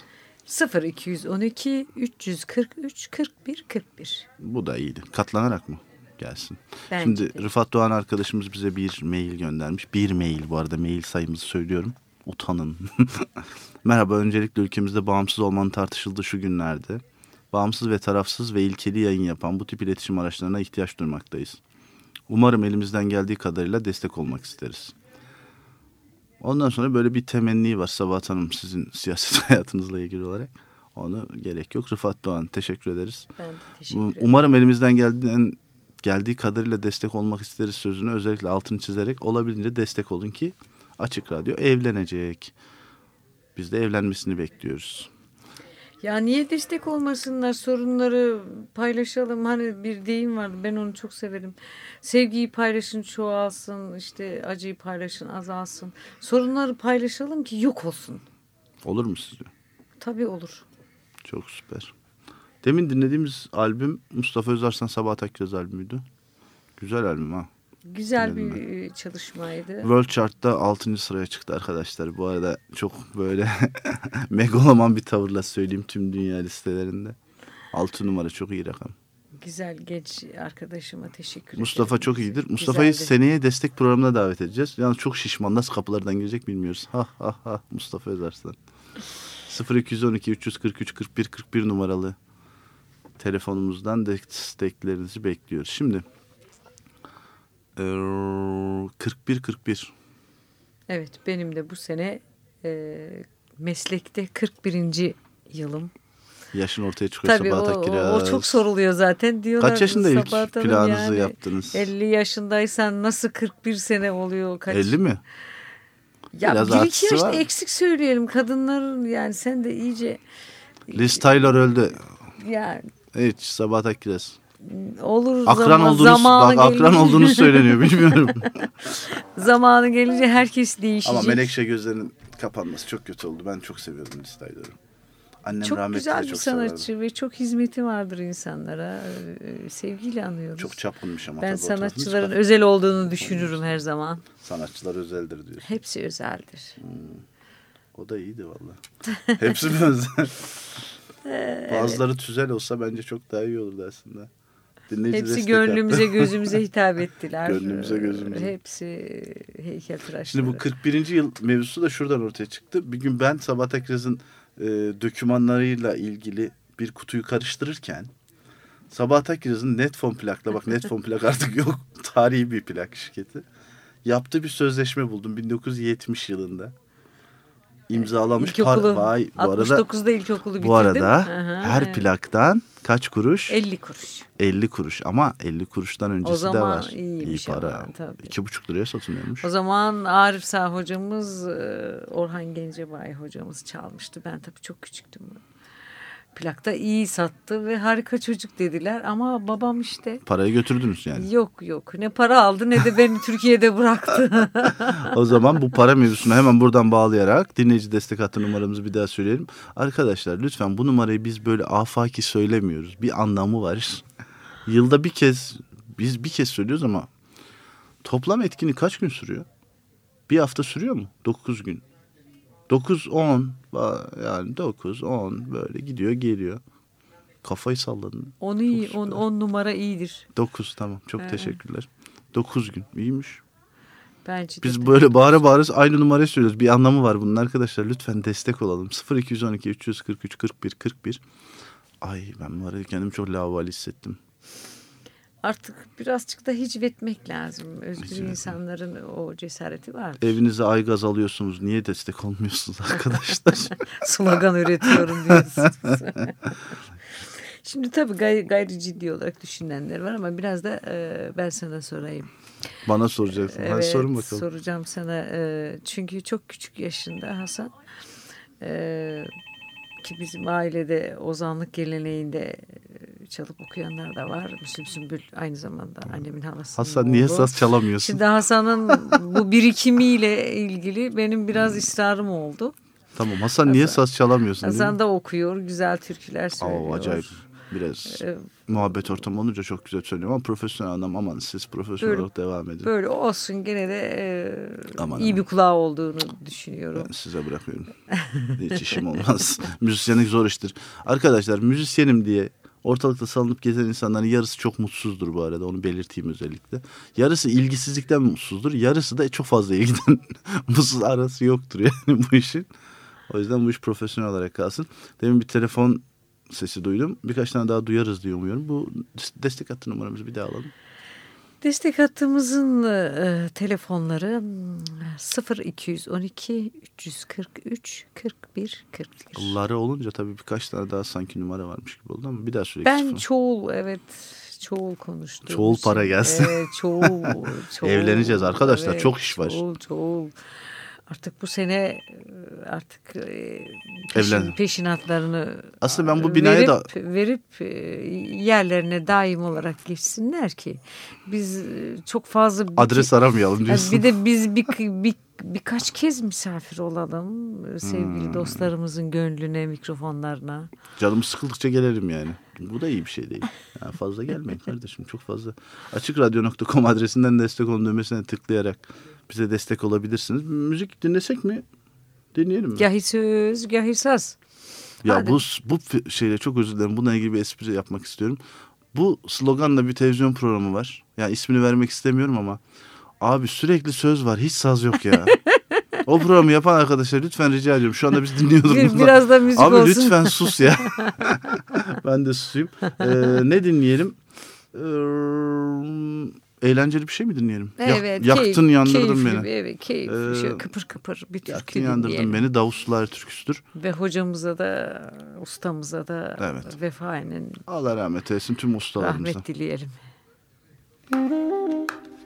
0212 343 41 41.
bu da iyiydi. Katlanarak mı gelsin?
Bence
Şimdi
de.
Rıfat Doğan arkadaşımız bize bir mail göndermiş. Bir mail bu arada mail sayımızı söylüyorum. Utanın. Merhaba öncelikle ülkemizde bağımsız olmanın tartışıldığı şu günlerde bağımsız ve tarafsız ve ilkeli yayın yapan bu tip iletişim araçlarına ihtiyaç duymaktayız. Umarım elimizden geldiği kadarıyla destek olmak isteriz. Ondan sonra böyle bir temenni var Sabahat Hanım sizin siyaset hayatınızla ilgili olarak. Onu gerek yok. Rıfat Doğan teşekkür ederiz.
Ben teşekkür
Um-
ederim.
Umarım elimizden geldiğinden geldiği kadarıyla destek olmak isteriz sözünü özellikle altını çizerek olabildiğince destek olun ki Açık Radyo evlenecek. Biz de evlenmesini bekliyoruz.
Ya niye destek olmasınlar sorunları paylaşalım. Hani bir deyim vardı ben onu çok severim. Sevgiyi paylaşın çoğalsın işte acıyı paylaşın azalsın. Sorunları paylaşalım ki yok olsun.
Olur mu sizce?
Tabii olur.
Çok süper. Demin dinlediğimiz albüm Mustafa Özarslan Sabahat Akkiraz albümüydü. Güzel albüm ha.
Güzel
Dinledim
bir e, çalışmaydı.
World Chart'ta 6. sıraya çıktı arkadaşlar. Bu arada çok böyle megaloman bir tavırla söyleyeyim tüm dünya listelerinde. 6 numara çok iyi rakam.
Güzel genç arkadaşıma teşekkür ederim.
Mustafa çok iyidir. Mustafa'yı seneye destek programına davet edeceğiz. Yalnız çok şişman. Nasıl kapılardan girecek bilmiyoruz. Ha ha ha Mustafa Özarslan. 0212 343 41 41 numaralı telefonumuzdan desteklerinizi bekliyoruz. Şimdi eee, 41 41
Evet benim de bu sene e, meslekte 41. yılım.
yaşın ortaya çıkıyor
Tabii o,
Sabahat
o,
Akkiraz.
o çok soruluyor zaten. Diyorlar,
Kaç yaşında ilk planınızı
yani
yaptınız?
50 yaşındaysan nasıl 41 sene oluyor? Kaç?
50 mi?
Ya
Biraz
bir iki
artısı
yaş
var.
eksik söyleyelim. Kadınların yani sen de iyice
Liz Taylor öldü.
yani
Hiç Sabahat Akkiraz.
olur
Akran
zaman,
olduğunuz,
zamanı
bak akran
gelince-
olduğunuz söyleniyor bilmiyorum.
zamanı gelince herkes değişecek.
Ama Menekşe gözlerinin kapanması çok kötü oldu. Ben çok seviyorum Liz Taylor'ı. Annem
çok güzel bir
çok
sanatçı
severdi.
ve çok hizmeti vardır insanlara. Ee, Sevgiyle anıyoruz.
Çok çapkınmış ama
ben sanatçıların özel olduğunu düşünürüm her zaman.
Sanatçılar özeldir diyor.
Hepsi özeldir.
O da iyiydi valla. Hepsi mi özel? Bazıları tüzel olsa bence çok daha iyi olurdu aslında.
Hepsi gönlümüze gözümüze hitap ettiler.
Gönlümüze, gözümüze.
Hepsi heykeltıraşları.
Şimdi bu 41. yıl mevzusu da şuradan ortaya çıktı. Bir gün ben Sabahat Akraz'ın e, dokümanlarıyla ilgili bir kutuyu karıştırırken Sabahat Akraz'ın Netfon plakla bak Netfon plak artık yok. Tarihi bir plak şirketi. Yaptığı bir sözleşme buldum 1970 yılında. İmzalamış.
İlkokulu,
Par- Vay, bu arada
69'da ilkokulu bitirdim.
bu arada
Aha,
her
evet.
plaktan kaç kuruş?
50 kuruş.
50 kuruş ama 50 kuruştan öncesi de
zaman
var.
iyiymiş
İyi para.
ama, tabii.
2,5 liraya satılıyormuş.
O zaman Arif Sağ hocamız, e, Orhan Gencebay hocamız çalmıştı. Ben tabii çok küçüktüm. Plakta iyi sattı ve harika çocuk dediler. Ama babam işte
Parayı götürdünüz yani.
yok yok ne para aldı ne de beni Türkiye'de bıraktı.
O zaman bu para mevzusunu hemen buradan bağlayarak dinleyici destek hattı numaramızı bir daha söyleyelim. Arkadaşlar lütfen bu numarayı biz böyle afaki söylemiyoruz. Bir anlamı var. Yılda bir kez biz bir kez söylüyoruz ama toplam etkinlik kaç gün sürüyor? Bir hafta sürüyor mu? 9 gün. 9 10 yani 9 10 böyle gidiyor geliyor. Kafayı salladın.
Onu iyi,
Çok
on,
süper.
on numara iyidir.
9 tamam. Çok
Evet.
teşekkürler. 9 gün. iyiymiş.
Bence de.
Biz böyle bağıra bağıra aynı numarayı söylüyoruz. Bir anlamı var bunun arkadaşlar. Lütfen destek olalım. 0212 343 41 41. Ay ben var ya kendimi çok lavabali hissettim.
Artık birazcık da hicvetmek lazım. Özgür
Hicvetmek.
insanların o cesareti var.
Evinize ay gaz alıyorsunuz. Niye destek olmuyorsunuz arkadaşlar?
Slogan üretiyorum diyorsunuz. Şimdi tabii gayri, gayri ciddi olarak düşünenler var ama biraz da e, ben sana sorayım.
Bana soracaksın. Hadi sorun bakalım.
Soracağım sana. e, çünkü çok küçük yaşında Hasan. E, ki bizim ailede ozanlık geleneğinde çalıp okuyanlar da var. Müslüm Sümbül aynı zamanda annemin halasının
Hasan niye
oğlu.
saz çalamıyorsun?
Şimdi Hasan'ın bu birikimiyle ilgili benim biraz ısrarım oldu.
Tamam Hasan niye
Hasan-
saz çalamıyorsun?
Hasan da okuyor, güzel türküler söylüyor.
Aa, acayip. Biraz
Ee,
muhabbet ortamı olunca çok güzel söylüyor ama profesyonel adam aman siz profesyonel
Böyle-
olarak devam edin.
Böyle olsun gene de e,
Aman
iyi
aman.
bir kulağı olduğunu düşünüyorum.
Ben size bırakıyorum. Hiç işim olmaz. Müzisyenlik zor iştir. Arkadaşlar müzisyenim diye ortalıkta salınıp gezen insanların yarısı çok mutsuzdur bu arada. Onu belirteyim özellikle. Yarısı ilgisizlikten mutsuzdur. Yarısı da çok fazla ilgiden mutsuz arası yoktur yani bu işin. O yüzden bu iş profesyonel olarak kalsın. Demin bir telefon sesi duydum. Birkaç tane daha duyarız diye umuyorum. Bu destek hattı numaramızı bir daha alalım.
Destek hattımızın e, telefonları mm, 0212 343 41 41.
Ları olunca tabii birkaç tane daha sanki numara varmış gibi oldu ama bir daha sürekli
Ben
sıfır.
çoğul evet çoğul konuştuğum
Çoğul para gelsin.
Evet, çoğul, çoğul.
Evleneceğiz arkadaşlar, çok iş var.
Çoğul çoğul. Artık bu sene e, artık e, peşin,
Evlen.
peşinatlarını
Aslında ben bu binaya
verip,
da-
verip e, yerlerine daim olarak geçsinler ki biz e, çok fazla bir-
Adres aramayalım
Yani
diyorsun.
bir de biz bir, bir birkaç kez misafir olalım e, sevgili
Hmm.
dostlarımızın gönlüne mikrofonlarına.
Canımız sıkıldıkça gelelim yani. Bu da iyi bir şey değil. Yani fazla gelmeyin kardeşim çok fazla. Açıkradyo.com adresinden destek olun düğmesine tıklayarak bize destek olabilirsiniz. Müzik dinlesek mi? Dinleyelim mi?
Gahi söz, gahi saz.
ya
hadi.
bu bu şeyle çok özür dilerim. Bununla ilgili bir espri yapmak istiyorum. Bu sloganla bir televizyon programı var. Yani ismini vermek istemiyorum ama abi sürekli söz var. Hiç saz yok ya. o programı yapan arkadaşlar lütfen rica ediyorum. Şu anda biz dinliyorduk.
Bir,
burada.
biraz da müzik
Abi
olsun.
lütfen sus ya. ben de susayım. Ee, ne dinleyelim? Ee, eğlenceli bir şey mi dinleyelim?
Evet,
yaktın
keyif-
yandırdın beni.
Evet, keyifli.
Ee,
şöyle kıpır kıpır bir
Yaktın
türkü
yandırdın
dinleyelim.
beni. Davuslular türküsüdür.
Ve hocamıza da, ustamıza da
Evet.
vefainin
Allah rahmet eylesin tüm ustalarımıza.
rahmet dileyelim.
Siyah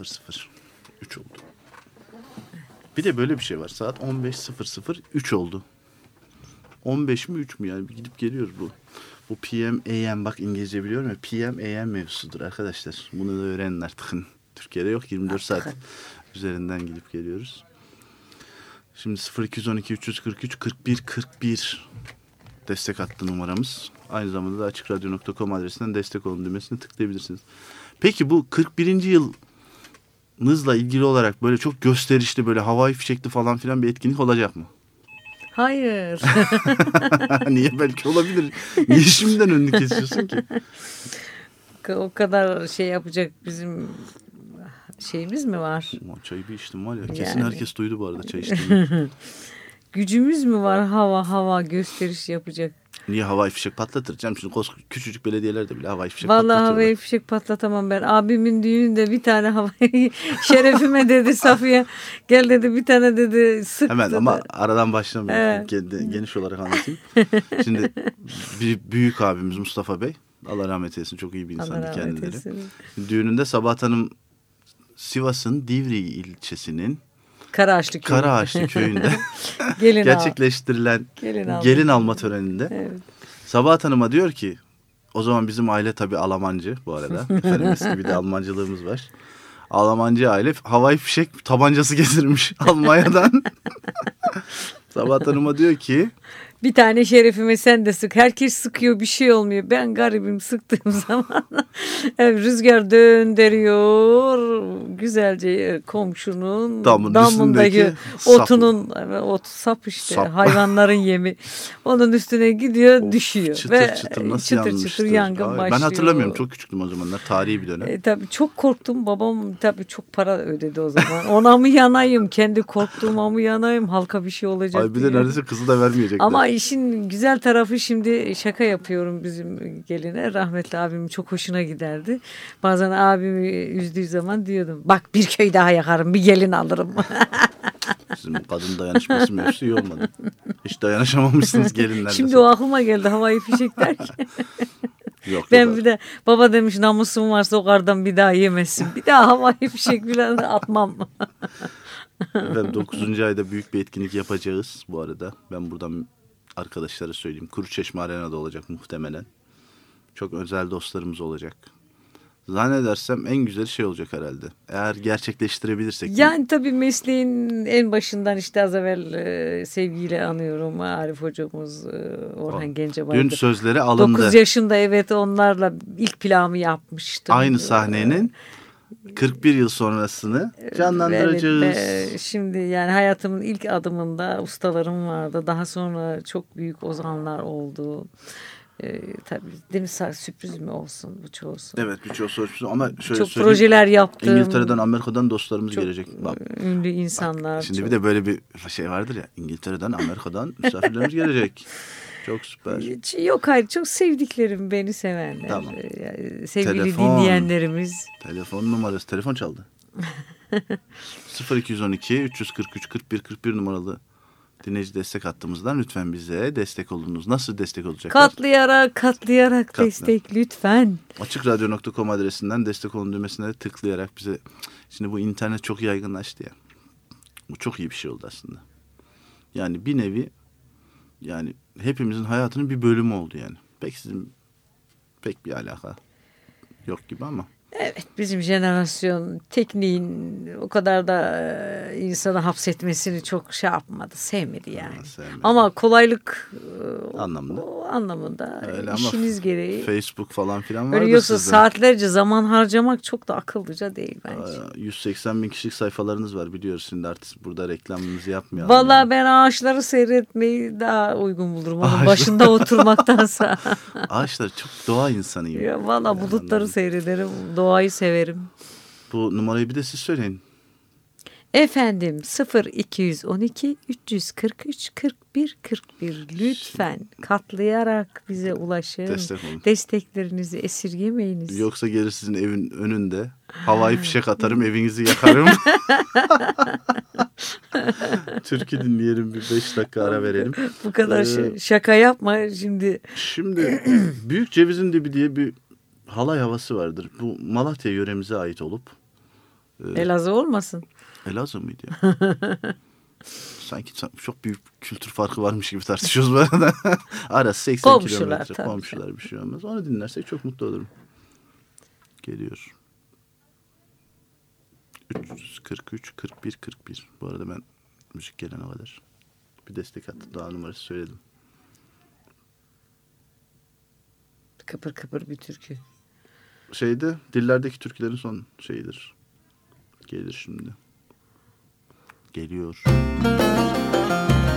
15.00 3 oldu. Bir de böyle bir şey var. Saat 15.00 3 oldu. 15 mi 3 mü yani gidip geliyoruz bu. Bu PM AM bak İngilizce biliyorum ya PM AM mevzusudur arkadaşlar. Bunu da öğrenin artık. Türkiye'de yok 24 saat üzerinden gidip geliyoruz. Şimdi 0212 343 41 41 destek hattı numaramız. Aynı zamanda da açıkradyo.com adresinden destek olun düğmesine tıklayabilirsiniz. Peki bu 41. yılınızla ilgili olarak böyle çok gösterişli böyle havai fişekli falan filan bir etkinlik olacak mı?
Hayır.
Niye belki olabilir. Niye şimdiden önünü kesiyorsun ki?
o kadar şey yapacak bizim şeyimiz mi var?
Çayı bir içtim var ya. Kesin
Yani.
herkes duydu bu arada çay içtiğimi.
Gücümüz mü var hava hava gösteriş yapacak?
Niye havai fişek patlatır? Canım şimdi kos küçücük belediyelerde bile havai fişek
Vallahi
patlatıyorlar.
havai fişek patlatamam ben. Abimin düğününde bir tane havai şerefime dedi Safiye. Gel dedi bir tane dedi sık
Hemen
dedi.
ama aradan başlamayalım.
Evet.
Geniş olarak anlatayım. Şimdi bir büyük abimiz Mustafa Bey. Allah rahmet eylesin. Çok iyi bir insandı kendileri.
eylesin.
Düğününde Sabahat Hanım Sivas'ın Divriği ilçesinin
Karaağaçlı köyü.
Karaağaçlı köyünde
Gelin
gerçekleştirilen
Gelin alma.
gelin alma töreninde
Evet.
Sabahat Hanım'a diyor ki o zaman bizim aile tabii Almancı bu arada. Efendim eski bir de Almancılığımız var. Almancı aile havai fişek tabancası getirmiş Almanya'dan. Sabahat Hanım'a diyor ki
Bir tane şerefime sen de sık. Herkes sıkıyor bir şey olmuyor. Ben garibim sıktığım zaman evet, rüzgar döndürüyor. Güzelce e, komşunun
Damın
damındaki otunun evet, ot sap işte
Sap.
hayvanların yemi. Onun üstüne gidiyor
Of,
düşüyor.
çıtır
Ve
çıtır nasıl
çıtır çıtır yangın
Ay,
başlıyor.
Ben hatırlamıyorum çok küçüktüm o zamanlar tarihi bir dönem.
E, tabii çok korktum. Babam tabii çok para ödedi o zaman. Ona mı yanayım? Kendi korktuğuma mı yanayım? Halka bir şey olacak
Ay bir de
diye.
neredeyse kızı da vermeyecekler.
Ama işin güzel tarafı şimdi şaka yapıyorum bizim geline. Rahmetli abim çok hoşuna giderdi. Bazen abimi üzdüğü zaman diyordum. Bak bir köy daha yakarım bir gelin alırım.
Bu kadın dayanışması mevzusu iyi olmadı. Hiç dayanışamamışsınız gelinlerle.
şimdi o aklıma geldi havai fişek derken.
Yok,
ben
yok.
bir de baba demiş namusum varsa o kardan bir daha yemesin. Bir daha havai fişek falan atmam.
Efendim 9. ayda büyük bir etkinlik yapacağız bu arada. Ben buradan arkadaşlara söyleyeyim. Kuruçeşme Arena'da olacak muhtemelen. Çok özel dostlarımız olacak. Zannedersem en güzel şey olacak herhalde. Eğer gerçekleştirebilirsek.
Yani tabii mesleğin en başından işte az evvel e, sevgiyle anıyorum Arif hocamız e, Orhan Gencebay'dı.
Dün sözleri alındı.
9 yaşında evet onlarla ilk planı yapmıştım.
Aynı sahnenin 41 yıl sonrasını canlandıracağız.
Evet, ve şimdi yani hayatımın ilk adımında ustalarım vardı. Daha sonra çok büyük ozanlar oldu. Ee, tabii değil mi sürpriz mi olsun bu olsun.
Evet birçok sorusu ama şöyle
çok projeler yaptım.
İngiltere'den Amerika'dan dostlarımız
Çok
gelecek. Bak,
ünlü insanlar.
şimdi
çok-
bir de böyle bir şey vardır ya İngiltere'den Amerika'dan misafirlerimiz gelecek. Çok süper.
Hiç Yok hayır çok sevdiklerim beni sevenler.
Tamam.
Ee, yani Sevgili
Telefon.
dinleyenlerimiz.
Telefon numarası. Telefon çaldı. 0212 343 41 41 numaralı dinleyici destek hattımızdan lütfen bize destek olunuz. Nasıl destek olacaklar?
Katlayarak katlayarak
Katla.
destek lütfen.
Açıkradyo.com adresinden destek olun düğmesine tıklayarak bize... Şimdi bu internet çok yaygınlaştı ya. Bu çok iyi bir şey oldu aslında. Yani bir nevi yani hepimizin hayatının bir bölümü oldu yani. Pek sizin pek bir alaka yok gibi ama.
Evet bizim jenerasyon tekniğin o kadar da e, insanı hapsetmesini çok şey yapmadı, sevmedi yani.
Ha, sevmedi.
Ama kolaylık e,
Anlamında.
o anlamında
Öyle ama
işiniz gereği.
Facebook falan filan
Öyle yoksa
sizde.
saatlerce zaman harcamak çok da akıllıca değil bence.
Aa, 180 bin kişilik sayfalarınız var biliyoruz şimdi artık burada reklamımızı yapmayalım.
Vallahi
yani.
ben ağaçları seyretmeyi daha uygun bulurum. Onun
Ağaçlar.
başında oturmaktansa.
Ağaçlar çok doğa insanıyım.
ya vallahi bulutları seyrederim. Doğayı severim.
Bu numarayı bir de siz söyleyin.
Efendim 0212 343 41 41 lütfen katlayarak bize ulaşın.
Destek olun.
Desteklerinizi esirgemeyiniz.
Yoksa gelir sizin evin önünde havai fişek atarım evinizi yakarım. Türkü dinleyelim bir beş dakika ara verelim.
Bu kadar
Ee,
şaka yapma şimdi.
Şimdi Büyük Cevizin Dibi diye bir halay havası vardır. Bu Malatya yöremize ait olup
Elazığ olmasın.
Elazığ mıydı ya? Sanki çok büyük kültür farkı varmış gibi tartışıyoruz bu arada. Arası 80
Komşular,
kilometre.
tabii.
Komşular bir şey olmaz. Onu dinlersek çok mutlu olurum. Geliyor. 343 41 41. Bu arada ben müzik gelene kadar bir destek attım. Daha numarası söyledim.
Kıpır kıpır bir türkü.
Şeyde dillerdeki türkülerin son şeyidir. Gelir şimdi. Geliyor.
Büyük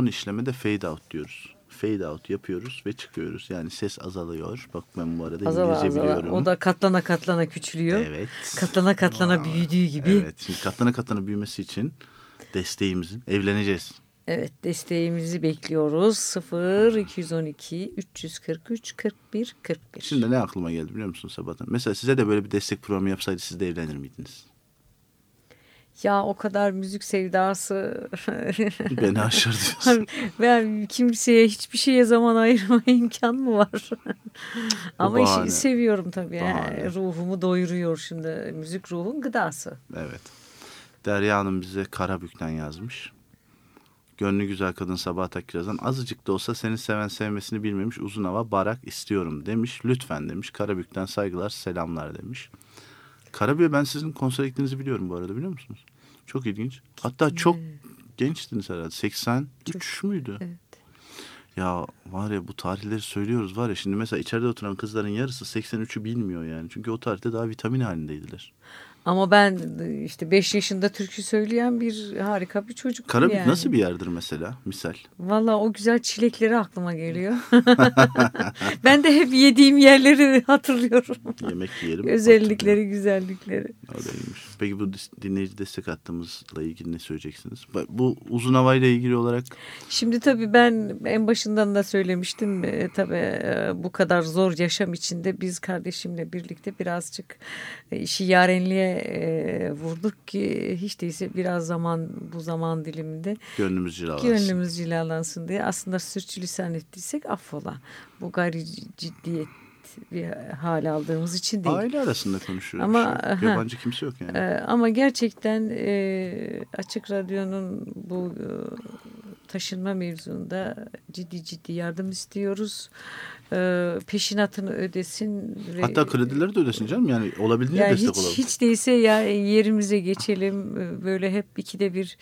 son işleme de fade out diyoruz. Fade out yapıyoruz ve çıkıyoruz. Yani ses azalıyor. Bak ben bu arada
Azala
İngilizce
azala.
biliyorum.
O da katlana katlana küçülüyor.
Evet.
Katlana katlana büyüdüğü gibi. Evet.
Evet. Şimdi katlana katlana büyümesi için desteğimizin evleneceğiz.
desteğimizi bekliyoruz. 0 212 343 41 41.
Şimdi ne aklıma geldi biliyor musun sabahtan? Mesela size de böyle bir destek programı yapsaydı siz de evlenir miydiniz?
Ya o kadar müzik sevdası.
Beni aşar diyorsun.
ben kimseye hiçbir şeye zaman ayırma imkan mı var? Ama
bahane.
işi seviyorum tabii.
Bahane.
Ruhumu doyuruyor şimdi. Müzik ruhun gıdası.
Evet. Derya Hanım bize Karabük'ten yazmış. Gönlü güzel kadın Sabahat Akkiraz'dan azıcık da olsa seni seven sevmesini bilmemiş uzun hava barak istiyorum demiş. Lütfen demiş. Karabük'ten saygılar selamlar demiş. Karabük'e ben sizin konser gittiğinizi biliyorum bu arada biliyor musunuz? Çok ilginç. Hatta çok gençtiniz herhalde. 83 müydü?
Evet.
Ya var ya bu tarihleri söylüyoruz var ya şimdi mesela içeride oturan kızların yarısı 83'ü bilmiyor yani. Çünkü o tarihte daha vitamin halindeydiler.
Ama ben e, işte 5 yaşında türkü söyleyen bir harika bir çocuk.
Karabük
yani.
nasıl bir yerdir mesela misal?
Valla o güzel çilekleri aklıma geliyor. ben de hep yediğim yerleri hatırlıyorum.
Yemek yiyelim.
Özellikleri, güzellikleri.
Öyleymiş. Peki bu dinleyici destek hattımızla ilgili ne söyleyeceksiniz? Bu- uzun havayla ilgili olarak
Şimdi tabii ben en başından da söylemiştim. E, tabii e, bu kadar zor yaşam içinde biz kardeşimle birlikte birazcık işi yarenliğe e, vurduk ki hiç değilse biraz zaman bu zaman diliminde
gönlümüz cilalansın.
gönlümüz cilalansın diye aslında sürçülisan ettiysek affola. Bu gayri ciddiyet bir hal aldığımız için değil.
Aile arasında konuşuyoruz.
Ama, ha.
Yabancı kimse yok yani.
Ee, ama gerçekten e, Açık Radyo'nun bu e, taşınma mevzunda ciddi ciddi yardım istiyoruz. Ee, peşinatını ödesin. ve-
Hatta kredileri de ödesin canım. Yani olabildiğince
yani
destek
hiç,
olalım.
hiç değilse ya yerimize geçelim. Ee, Böyle hep ikide bir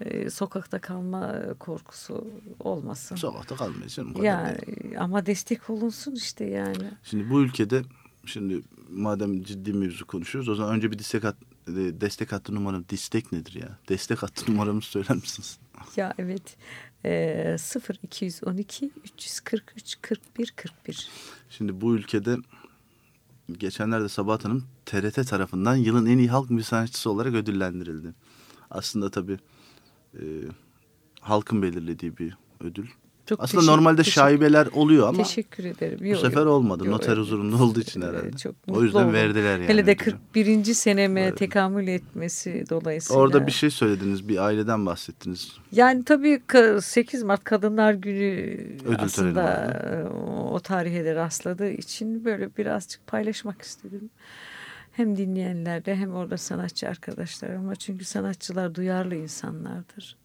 e, sokakta kalma korkusu olmasın.
Sokakta kadar
Yani ama destek olunsun işte yani.
Şimdi bu ülkede şimdi madem ciddi mevzu konuşuyoruz o zaman önce bir destek hat, e, destek hattı numaram destek nedir ya? Destek hattı numaramızı söyler misiniz?
Ya evet. Ee, 0 212 343 41 41.
Şimdi bu ülkede geçenlerde Sabahat Hanım TRT tarafından yılın en iyi halk sanatçısı olarak ödüllendirildi. Aslında tabii e, halkın belirlediği bir ödül.
Çok
Aslında
teşekkür-
normalde
teşekkür-
şaibeler oluyor ama
teşekkür ederim.
bu
Yok,
sefer
yok,
olmadı.
yok,
Noter huzurunda olduğu için herhalde.
çok
o yüzden
oldum.
verdiler yani.
Hele de
ödülü.
41. seneme
Evet.
tekamül etmesi dolayısıyla.
Orada bir şey söylediniz, bir aileden bahsettiniz.
Yani tabii ka- 8 Mart Kadınlar Günü
töreni
aslında e, o tarihe de rastladığı için böyle birazcık paylaşmak istedim. Hem dinleyenlerle hem orada sanatçı arkadaşlarıma. Çünkü sanatçılar duyarlı insanlardır.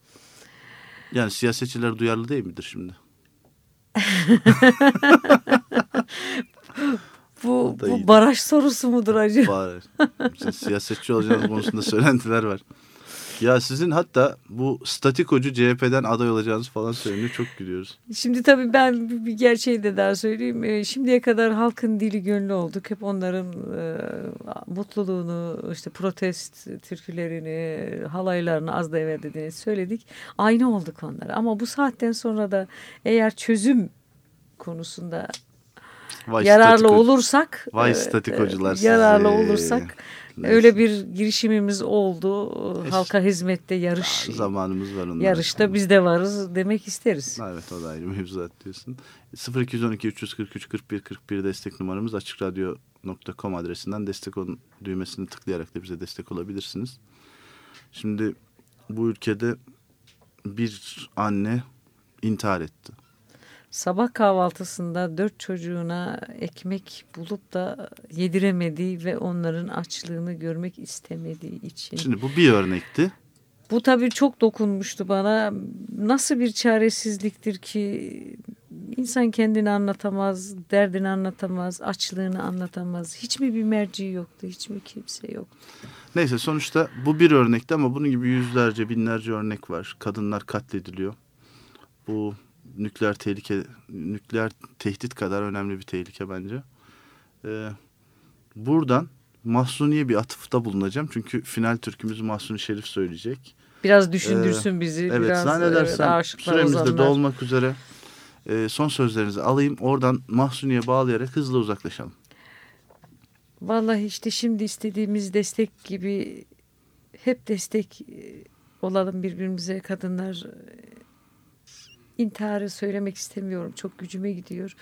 Yani siyasetçiler duyarlı değil midir şimdi?
Bu, bu baraj sorusu mudur acaba?
Siyasetçi olacağınız konusunda söylentiler var. Ya sizin hatta bu statikocu CHP'den aday olacağınız falan söyleniyor. Çok gülüyoruz.
Şimdi tabii ben bir- gerçeği de daha söyleyeyim. Ee, Şimdiye kadar halkın dili gönlü olduk. Hep onların e, mutluluğunu, işte protest türkülerini, halaylarını az da evvel dediğini söyledik. Aynı olduk onlara. Ama bu saatten sonra da eğer çözüm konusunda
Vay
yararlı
statiko-
olursak,
Vay
e,
statikocular
e, yararlı
sizi.
olursak. Öyle bir girişimimiz oldu. Halka hizmette yarış,
Zamanımız var onlara.
yarışta biz de varız demek isteriz.
Evet o da ayrı mevzuat diyorsun. 0212 343 41 41 destek numaramız açıkradyo.com adresinden destek olun düğmesini tıklayarak da bize destek olabilirsiniz. Şimdi bu ülkede bir anne intihar etti.
Sabah kahvaltısında dört çocuğuna ekmek bulup da yediremediği ve onların açlığını görmek istemediği için.
Şimdi bu bir örnekti.
Bu tabii çok dokunmuştu bana. Nasıl bir çaresizliktir ki insan kendini anlatamaz, derdini anlatamaz, açlığını anlatamaz. Hiç mi bir merci yoktu, hiç mi kimse yoktu?
Neyse sonuçta bu bir örnekti ama bunun gibi yüzlerce binlerce örnek var. Kadınlar katlediliyor. Bu nükleer tehlike, nükleer tehdit kadar önemli bir tehlike bence. Ee, buradan Mahsuni'ye bir atıfta bulunacağım. Çünkü final türkümüzü Mahsuni Şerif söyleyecek.
Biraz düşündürsün bizi.
Ee, Evet
biraz
zannedersem
evet,
süremiz de dolmak üzere. Ee, son sözlerinizi alayım. Oradan Mahsuni'ye bağlayarak hızla uzaklaşalım.
Vallahi işte şimdi istediğimiz destek gibi hep destek e, olalım birbirimize kadınlar. İntiharı söylemek istemiyorum. Çok gücüme gidiyor.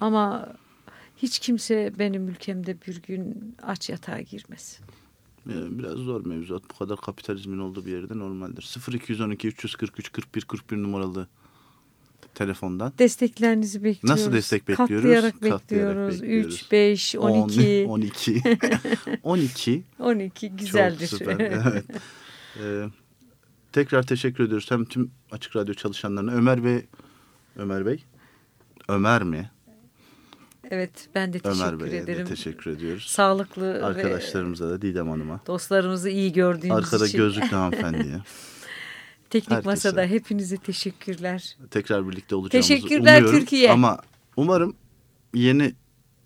Ama hiç kimse benim ülkemde bir gün aç yatağa girmesin.
Ee, biraz zor mevzuat. Bu kadar kapitalizmin olduğu bir yerde normaldir. 0212 343 41 41 numaralı telefondan.
Desteklerinizi bekliyoruz.
Nasıl destek bekliyoruz?
Katlayarak,
Katlayarak
bekliyoruz.
bekliyoruz.
3, 5, 12,
10, 12. 12.
12 güzeldir.
Çok süper. Evet. Ee, tekrar teşekkür ediyoruz. Hem tüm Açık Radyo çalışanlarına. Ömer ve Ömer Bey. Ömer mi?
evet ben de teşekkür
Ömer Bey'e de
ederim.
teşekkür ediyoruz.
Sağlıklı ve
Arkadaşlarımıza da Didem Hanım'a.
dostlarımızı iyi gördüğümüz
Arkada
için.
gözlüklü hanımefendiye.
Teknik
herkese.
Masada hepinize teşekkürler.
Tekrar birlikte olacağımızı
Teşekkürler
umuyorum.
Türkiye.
Ama umarım yeni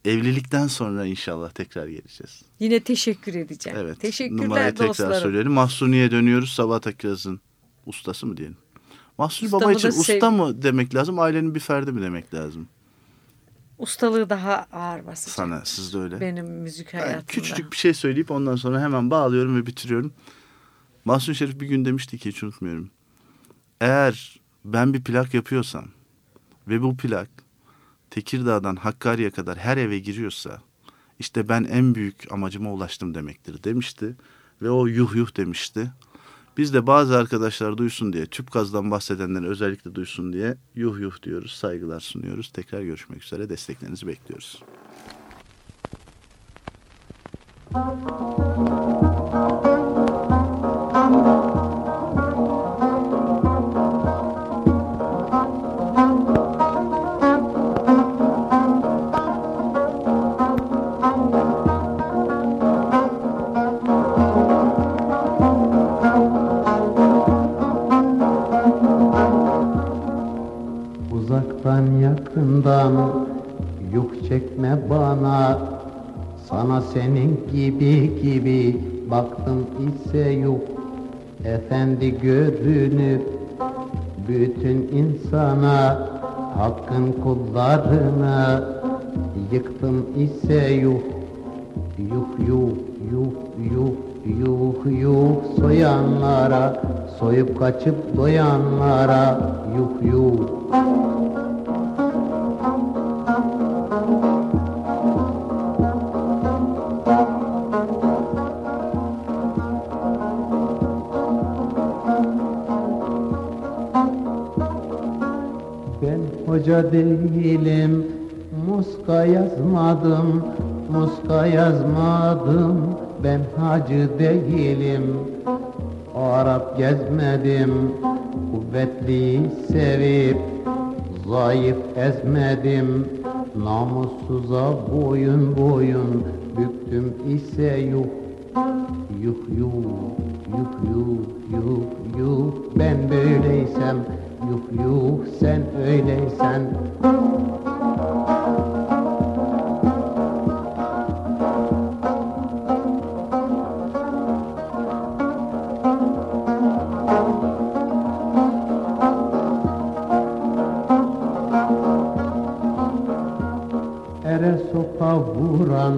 evlilikten sonra inşallah tekrar geleceğiz.
Yine teşekkür edeceğim.
Evet.
Teşekkürler
Numarayı tekrar
dostlarım.
söyleyelim. Mahsuni'ye dönüyoruz. Sabahat Akkiraz'ın ustası mı diyelim? Mahsuni
Usta
Baba için
sev-
usta mı demek lazım? Ailenin bir ferdi mi demek lazım?
Ustalığı daha ağır basacak.
Sana siz de öyle.
Benim müzik hayatımda.
küçücük bir şey söyleyip ondan sonra hemen bağlıyorum ve bitiriyorum. Mahsuni Şerif bir gün demişti ki hiç unutmuyorum. Eğer ben bir plak yapıyorsam ve bu plak Tekirdağ'dan Hakkari'ye kadar her eve giriyorsa işte ben en büyük amacıma ulaştım demektir demişti. Ve o yuh yuh demişti. Biz de bazı arkadaşlar duysun diye, tüp gazdan bahsedenler özellikle duysun diye yuh yuh diyoruz, saygılar sunuyoruz. Tekrar görüşmek üzere, desteklerinizi bekliyoruz.
Uzaktan yakından yük çekme bana. Sana senin gibi gibi baktım ise yok Efendi görünüp bütün insana Hakkın kullarını yıktım ise yuh Yuh yuh yuh yuh yuh yuh soyanlara Soyup kaçıp doyanlara yuh yuh hoca değilim, muska yazmadım, muska yazmadım. Ben hacı değilim, Arap gezmedim, kuvvetli sevip zayıf ezmedim. Namussuza boyun boyun büktüm ise yuh Yuh yuh, yuh yuh, yuh yuh. Ben böyleysem, yuh yuh sen öyleysen. Ere sopa vuran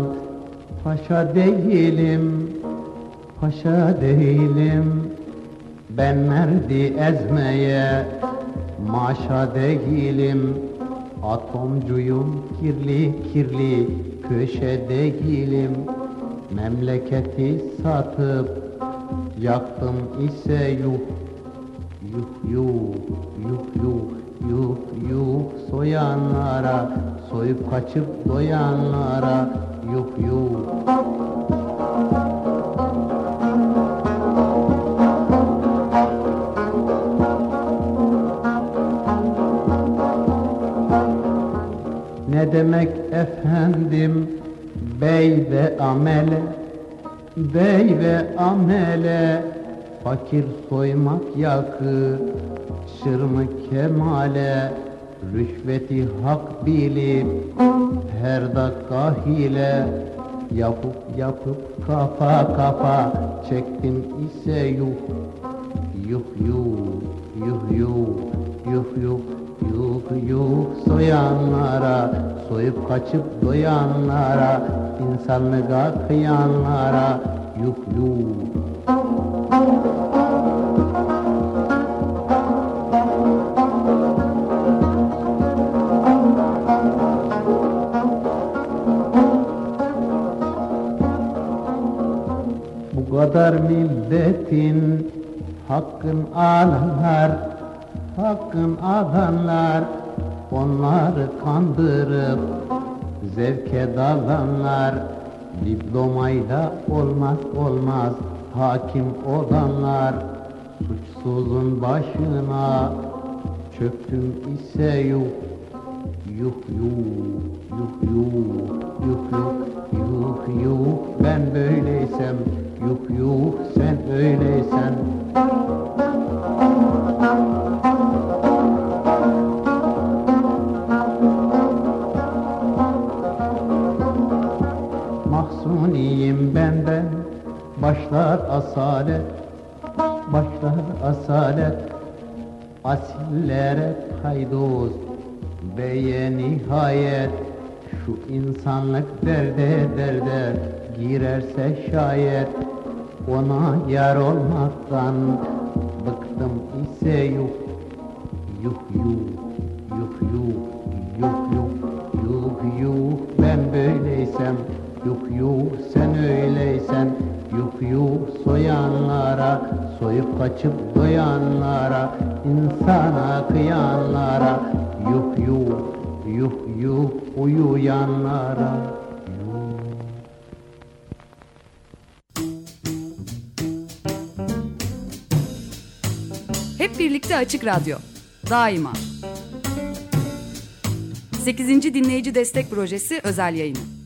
paşa değilim Paşa değilim. Ben merdi ezmeye maşa değilim. Atomcuyum kirli kirli köşe değilim. Memleketi satıp yaktım ise yuh Yuh yuh yuh yuh yuh yuh soyanlara Soyup kaçıp doyanlara yuh yuh Ne demek efendim? Bey ve amele Bey ve amele. Fakir soymak yakı Şırmı kemale. Rüşveti hak bilip Her dakika hile. Yapıp yapıp kafa kafa Çektim ise yuh. Yuh yuh yuh yuh yuh yuh yuh soyanlara soyup kaçıp doyanlara insanlığa kıyanlara yuh yuh. Bu kadar milletin hakkın alanlar, hakkın alanlar, onları kandırıp zevke dalanlar, diplomayla olmaz olmaz hakim olanlar, suçsuzun başına çöktüm ise yuh, yuh yuh, yuh yuh, yuh yuh, yuh yuh, ben böyleysem, yuh yuh, sen öyleysen. Başlar asalet Başlar asalet. Asillere paydos Beye nihayet. Şu insanlık derde derde Girerse şayet. Ona yar olmaktan Bıktım ise Yuh yuh Yuh Soyup kaçıp doyanlara insana kıyanlara Yuh yuh Yuh yuh uyuyanlara
Hep birlikte Açık Radyo. Daima. 8. Dinleyici Destek Projesi özel yayını.